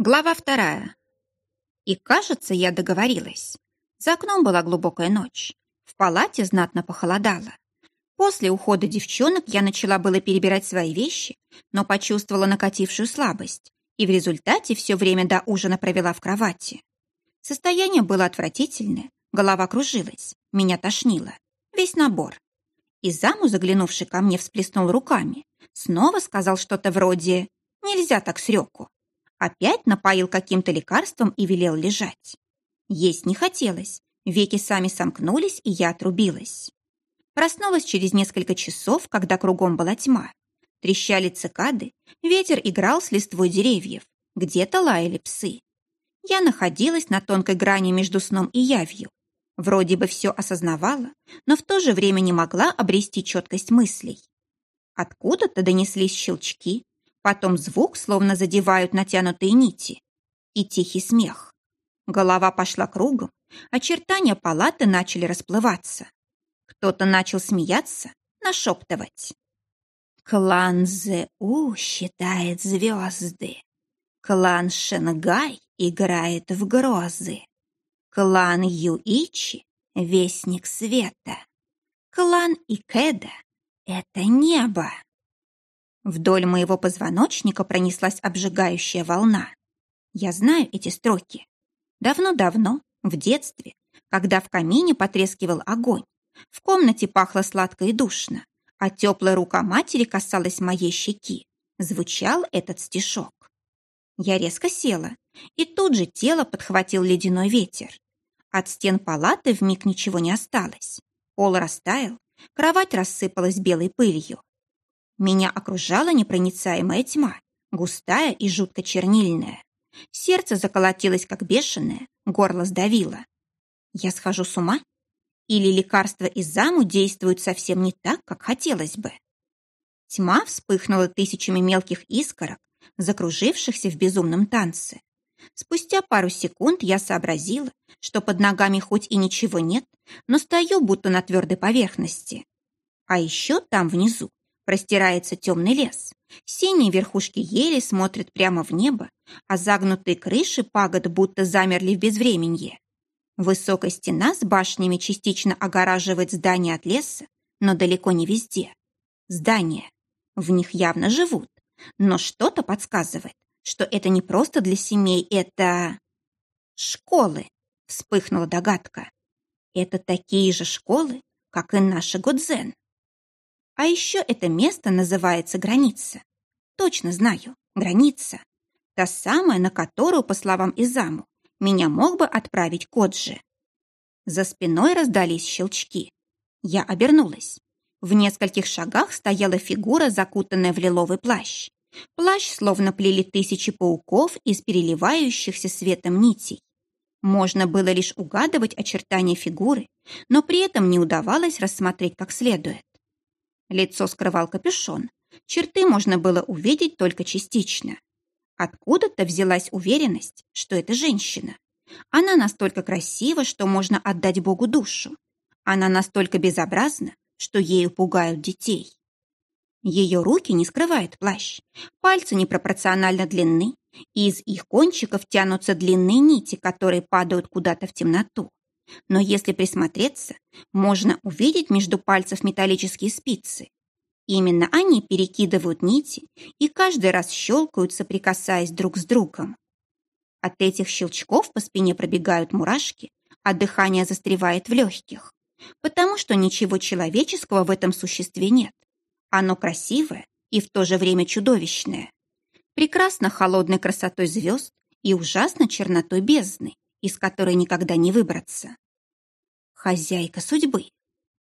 Глава вторая. И, кажется, я договорилась. За окном была глубокая ночь. В палате знатно похолодало. После ухода девчонок я начала было перебирать свои вещи, но почувствовала накатившую слабость и в результате все время до ужина провела в кровати. Состояние было отвратительное, голова кружилась, меня тошнило. Весь набор. И заму, заглянувший ко мне, всплеснул руками. Снова сказал что-то вроде «Нельзя так с Рёку». Опять напоил каким-то лекарством и велел лежать. Есть не хотелось. Веки сами сомкнулись, и я отрубилась. Проснулась через несколько часов, когда кругом была тьма. Трещали цикады, ветер играл с листвой деревьев, где-то лаяли псы. Я находилась на тонкой грани между сном и явью. Вроде бы все осознавала, но в то же время не могла обрести четкость мыслей. Откуда-то донеслись щелчки, Потом звук, словно задевают натянутые нити. И тихий смех. Голова пошла кругом, очертания палаты начали расплываться. Кто-то начал смеяться, нашептывать. Клан ЗУ считает звезды. Клан Шенгай играет в грозы. Клан Юичи — вестник света. Клан Икеда — это небо. Вдоль моего позвоночника пронеслась обжигающая волна. Я знаю эти строки. Давно-давно, в детстве, когда в камине потрескивал огонь, в комнате пахло сладко и душно, а теплая рука матери касалась моей щеки, звучал этот стишок. Я резко села, и тут же тело подхватил ледяной ветер. От стен палаты вмиг ничего не осталось. Пол растаял, кровать рассыпалась белой пылью. Меня окружала непроницаемая тьма, густая и жутко чернильная. Сердце заколотилось, как бешеное, горло сдавило. Я схожу с ума? Или лекарства из заму действуют совсем не так, как хотелось бы? Тьма вспыхнула тысячами мелких искорок, закружившихся в безумном танце. Спустя пару секунд я сообразила, что под ногами хоть и ничего нет, но стою будто на твердой поверхности. А еще там внизу простирается темный лес. Синие верхушки ели смотрят прямо в небо, а загнутые крыши пагод будто замерли в безвременье. Высокая стена с башнями частично огораживает здание от леса, но далеко не везде. Здания. В них явно живут, но что-то подсказывает, что это не просто для семей, это... Школы, вспыхнула догадка. Это такие же школы, как и наши Годзен. А еще это место называется граница. Точно знаю, граница. Та самая, на которую, по словам Изаму, меня мог бы отправить Коджи. За спиной раздались щелчки. Я обернулась. В нескольких шагах стояла фигура, закутанная в лиловый плащ. Плащ словно плели тысячи пауков из переливающихся светом нитей. Можно было лишь угадывать очертания фигуры, но при этом не удавалось рассмотреть как следует. Лицо скрывал капюшон. Черты можно было увидеть только частично. Откуда-то взялась уверенность, что это женщина. Она настолько красива, что можно отдать Богу душу. Она настолько безобразна, что ею пугают детей. Ее руки не скрывают плащ, пальцы непропорционально длинны, и из их кончиков тянутся длинные нити, которые падают куда-то в темноту. Но если присмотреться, можно увидеть между пальцев металлические спицы. Именно они перекидывают нити и каждый раз щелкают, соприкасаясь друг с другом. От этих щелчков по спине пробегают мурашки, а дыхание застревает в легких. Потому что ничего человеческого в этом существе нет. Оно красивое и в то же время чудовищное. Прекрасно холодной красотой звезд и ужасно чернотой бездны, из которой никогда не выбраться. Хозяйка судьбы,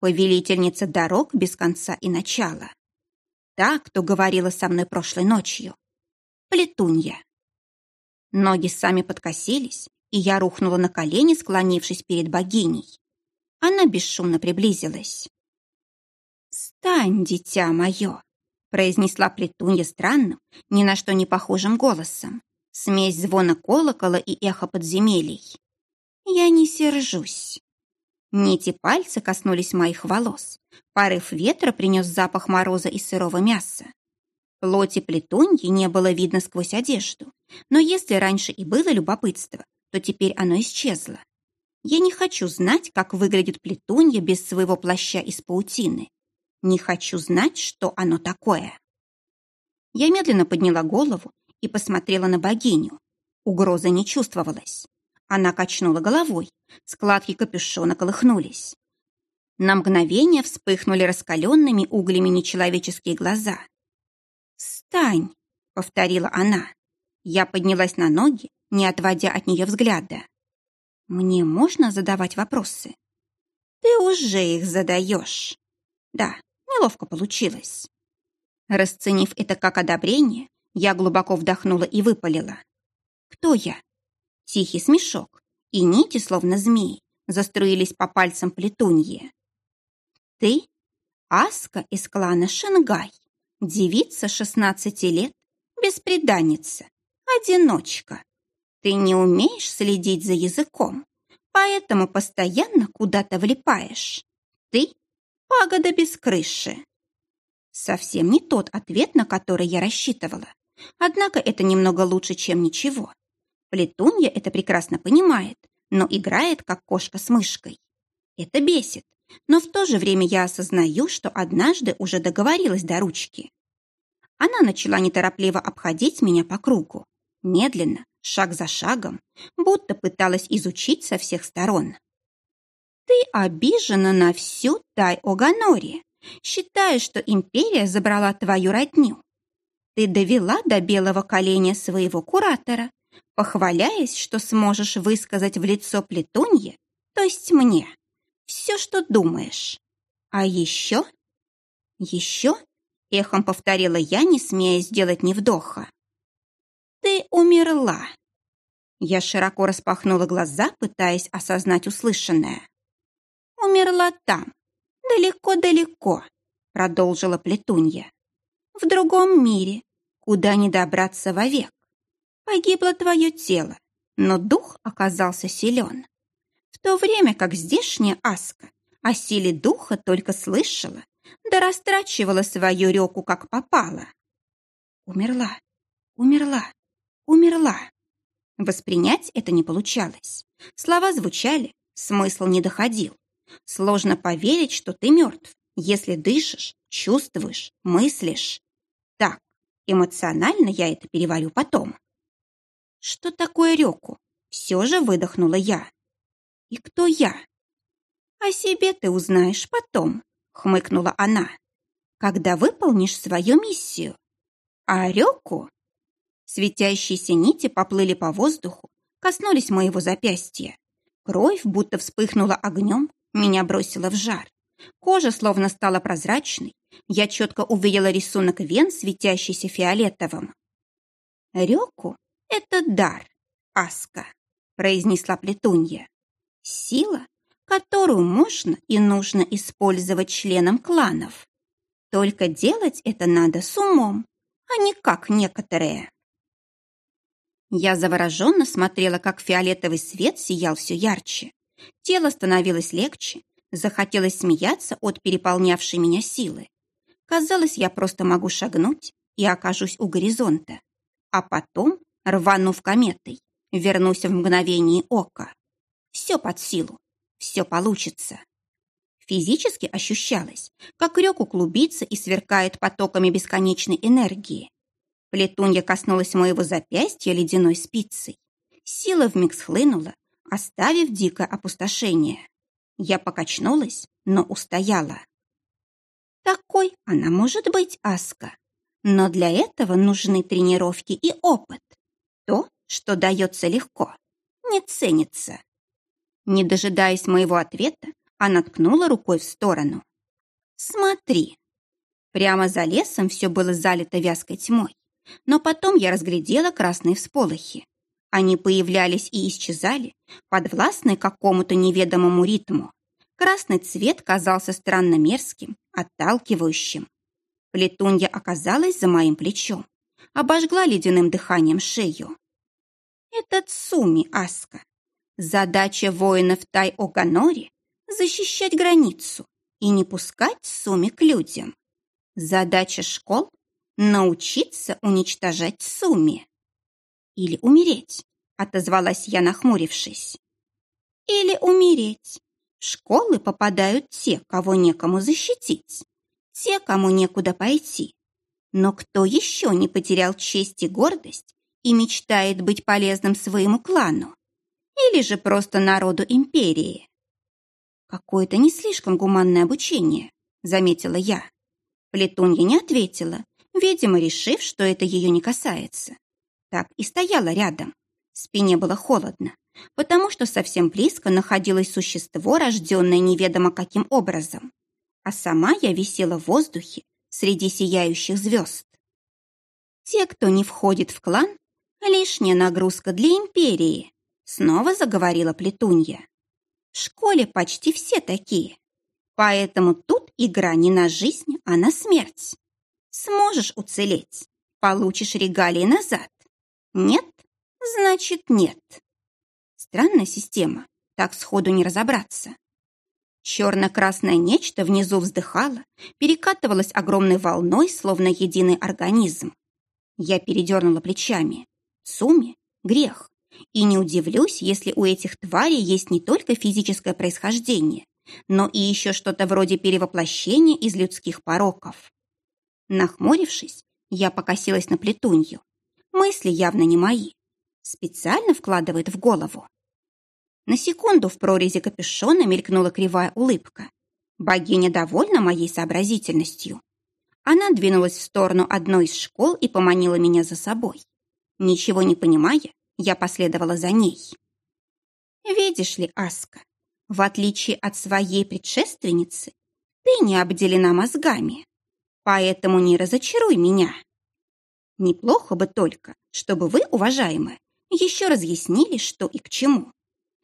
повелительница дорог без конца и начала. Та, кто говорила со мной прошлой ночью. Плетунья. Ноги сами подкосились, и я рухнула на колени, склонившись перед богиней. Она бесшумно приблизилась. «Стань, дитя мое!» произнесла плетунья странным, ни на что не похожим голосом. Смесь звона колокола и эхо подземелий. «Я не сержусь. Нити пальца коснулись моих волос. Порыв ветра принес запах мороза и сырого мяса. Плоти плетуньи не было видно сквозь одежду, но если раньше и было любопытство, то теперь оно исчезло. Я не хочу знать, как выглядит плетунья без своего плаща из паутины. Не хочу знать, что оно такое. Я медленно подняла голову и посмотрела на богиню. Угрозы не чувствовалось. Она качнула головой, складки капюшона колыхнулись. На мгновение вспыхнули раскаленными углями нечеловеческие глаза. «Встань!» — повторила она. Я поднялась на ноги, не отводя от нее взгляда. Мне можно задавать вопросы? Ты уже их задаешь. Да, неловко получилось. Расценив это как одобрение, я глубоко вдохнула и выпалила. Кто я? Тихий смешок, и нити, словно змеи, заструились по пальцам плетуньи. Ты — Аска из клана Шенгай, девица шестнадцати лет, беспреданница, одиночка. Ты не умеешь следить за языком, поэтому постоянно куда-то влипаешь. Ты — пагода без крыши. Совсем не тот ответ, на который я рассчитывала. Однако это немного лучше, чем ничего. Плетунья это прекрасно понимает, но играет, как кошка с мышкой. Это бесит, но в то же время я осознаю, что однажды уже договорилась до ручки. Она начала неторопливо обходить меня по кругу, медленно, шаг за шагом, будто пыталась изучить со всех сторон. «Ты обижена на всю Тай-Оганори, считая, что империя забрала твою родню. Ты довела до белого коленя своего куратора, похваляясь, что сможешь высказать в лицо Плетунье, то есть мне, все, что думаешь. А еще? Еще? Эхом повторила я, не смея сделать ни вдоха. Ты умерла. Я широко распахнула глаза, пытаясь осознать услышанное. Умерла там, далеко-далеко, продолжила Плетунья. В другом мире, куда не добраться вовек. Погибло твое тело, но дух оказался силен. В то время как здешняя Аска о силе духа только слышала, да растрачивала свою реку как попало. Умерла, умерла, умерла. Воспринять это не получалось. Слова звучали, смысл не доходил. Сложно поверить, что ты мертв, если дышишь, чувствуешь, мыслишь. Так, эмоционально я это переварю потом. Что такое реку? Все же выдохнула я. И кто я? О себе ты узнаешь потом, хмыкнула она. Когда выполнишь свою миссию. А реку? Светящиеся нити поплыли по воздуху, коснулись моего запястья. Кровь будто вспыхнула огнем, меня бросило в жар. Кожа словно стала прозрачной. Я четко увидела рисунок вен, светящийся фиолетовым. Реку «Это дар, Аска», — произнесла Плетунья. «Сила, которую можно и нужно использовать членам кланов. Только делать это надо с умом, а не как некоторые». Я завороженно смотрела, как фиолетовый свет сиял все ярче. Тело становилось легче, захотелось смеяться от переполнявшей меня силы. Казалось, я просто могу шагнуть и окажусь у горизонта. А потом рванув кометой, вернусь в мгновение ока. Все под силу, все получится. Физически ощущалось, как реку клубится и сверкает потоками бесконечной энергии. Плетунья коснулась моего запястья ледяной спицей. Сила вмиг схлынула, оставив дикое опустошение. Я покачнулась, но устояла. Такой она может быть, Аска. Но для этого нужны тренировки и опыт. То, что дается легко, не ценится. Не дожидаясь моего ответа, она ткнула рукой в сторону. «Смотри». Прямо за лесом все было залито вязкой тьмой, но потом я разглядела красные всполохи. Они появлялись и исчезали, подвластные какому-то неведомому ритму. Красный цвет казался странно мерзким, отталкивающим. Плетунья оказалась за моим плечом обожгла ледяным дыханием шею. Это Цуми Аска. Задача воинов Тай-Оганори — защищать границу и не пускать Суми к людям. Задача школ — научиться уничтожать Суми. Или умереть, отозвалась я, нахмурившись. Или умереть. В школы попадают те, кого некому защитить, те, кому некуда пойти. Но кто еще не потерял честь и гордость и мечтает быть полезным своему клану? Или же просто народу империи? Какое-то не слишком гуманное обучение, заметила я. Плетунья не ответила, видимо, решив, что это ее не касается. Так и стояла рядом. Спине было холодно, потому что совсем близко находилось существо, рожденное неведомо каким образом. А сама я висела в воздухе среди сияющих звезд. Те, кто не входит в клан, лишняя нагрузка для империи, снова заговорила Плетунья. В школе почти все такие. Поэтому тут игра не на жизнь, а на смерть. Сможешь уцелеть, получишь регалии назад. Нет, значит нет. Странная система, так сходу не разобраться. Черно-красное нечто внизу вздыхало, перекатывалось огромной волной, словно единый организм. Я передернула плечами. Суми — грех. И не удивлюсь, если у этих тварей есть не только физическое происхождение, но и еще что-то вроде перевоплощения из людских пороков. Нахмурившись, я покосилась на плетунью. Мысли явно не мои. Специально вкладывает в голову. На секунду в прорези капюшона мелькнула кривая улыбка. Богиня довольна моей сообразительностью. Она двинулась в сторону одной из школ и поманила меня за собой. Ничего не понимая, я последовала за ней. «Видишь ли, Аска, в отличие от своей предшественницы, ты не обделена мозгами, поэтому не разочаруй меня. Неплохо бы только, чтобы вы, уважаемые, еще разъяснили, что и к чему.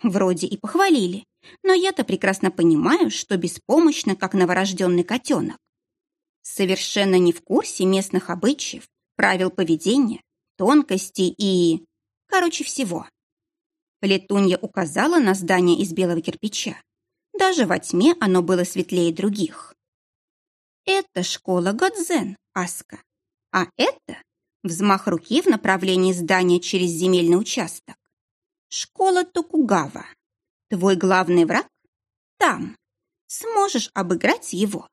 Вроде и похвалили, но я-то прекрасно понимаю, что беспомощно, как новорожденный котенок. Совершенно не в курсе местных обычаев, правил поведения, тонкостей и... Короче, всего. Летунья указала на здание из белого кирпича. Даже во тьме оно было светлее других. Это школа Годзен, Аска. А это взмах руки в направлении здания через земельный участок. Школа Токугава. Твой главный враг там. Сможешь обыграть его.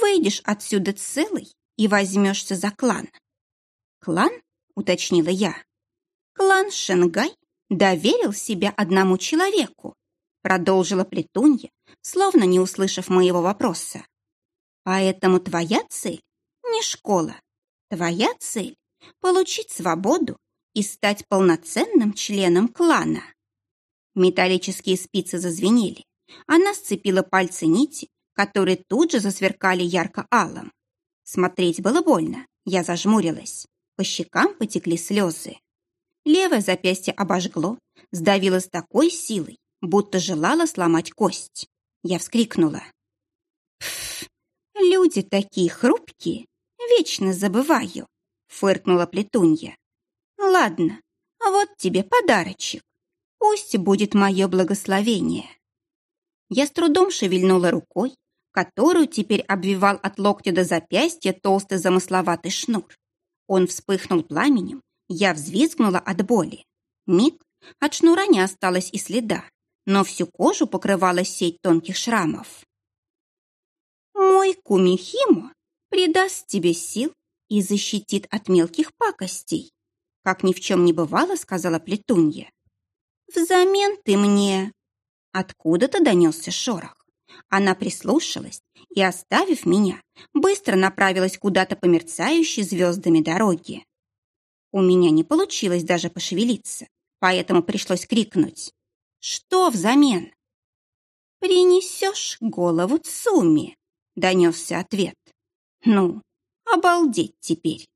Выйдешь отсюда целый и возьмешься за клан. Клан, уточнила я. Клан Шенгай доверил себя одному человеку, продолжила Плетунья, словно не услышав моего вопроса. Поэтому твоя цель не школа. Твоя цель — получить свободу и стать полноценным членом клана. Металлические спицы зазвенели. Она сцепила пальцы нити, которые тут же засверкали ярко-алым. Смотреть было больно, я зажмурилась. По щекам потекли слезы. Левое запястье обожгло, сдавило с такой силой, будто желала сломать кость. Я вскрикнула. «Пф, люди такие хрупкие, вечно забываю», — фыркнула Плетунья. «Ладно, вот тебе подарочек. Пусть будет мое благословение». Я с трудом шевельнула рукой, которую теперь обвивал от локтя до запястья толстый замысловатый шнур. Он вспыхнул пламенем, я взвизгнула от боли. Миг, от шнура не осталось и следа, но всю кожу покрывала сеть тонких шрамов. «Мой кумихимо придаст тебе сил и защитит от мелких пакостей», как ни в чем не бывало, сказала Плетунья. «Взамен ты мне...» Откуда-то донесся шорох. Она прислушалась и, оставив меня, быстро направилась куда-то по мерцающей звездами дороге. У меня не получилось даже пошевелиться, поэтому пришлось крикнуть. «Что взамен?» «Принесешь голову Цуми», — донесся ответ. «Ну, обалдеть теперь!»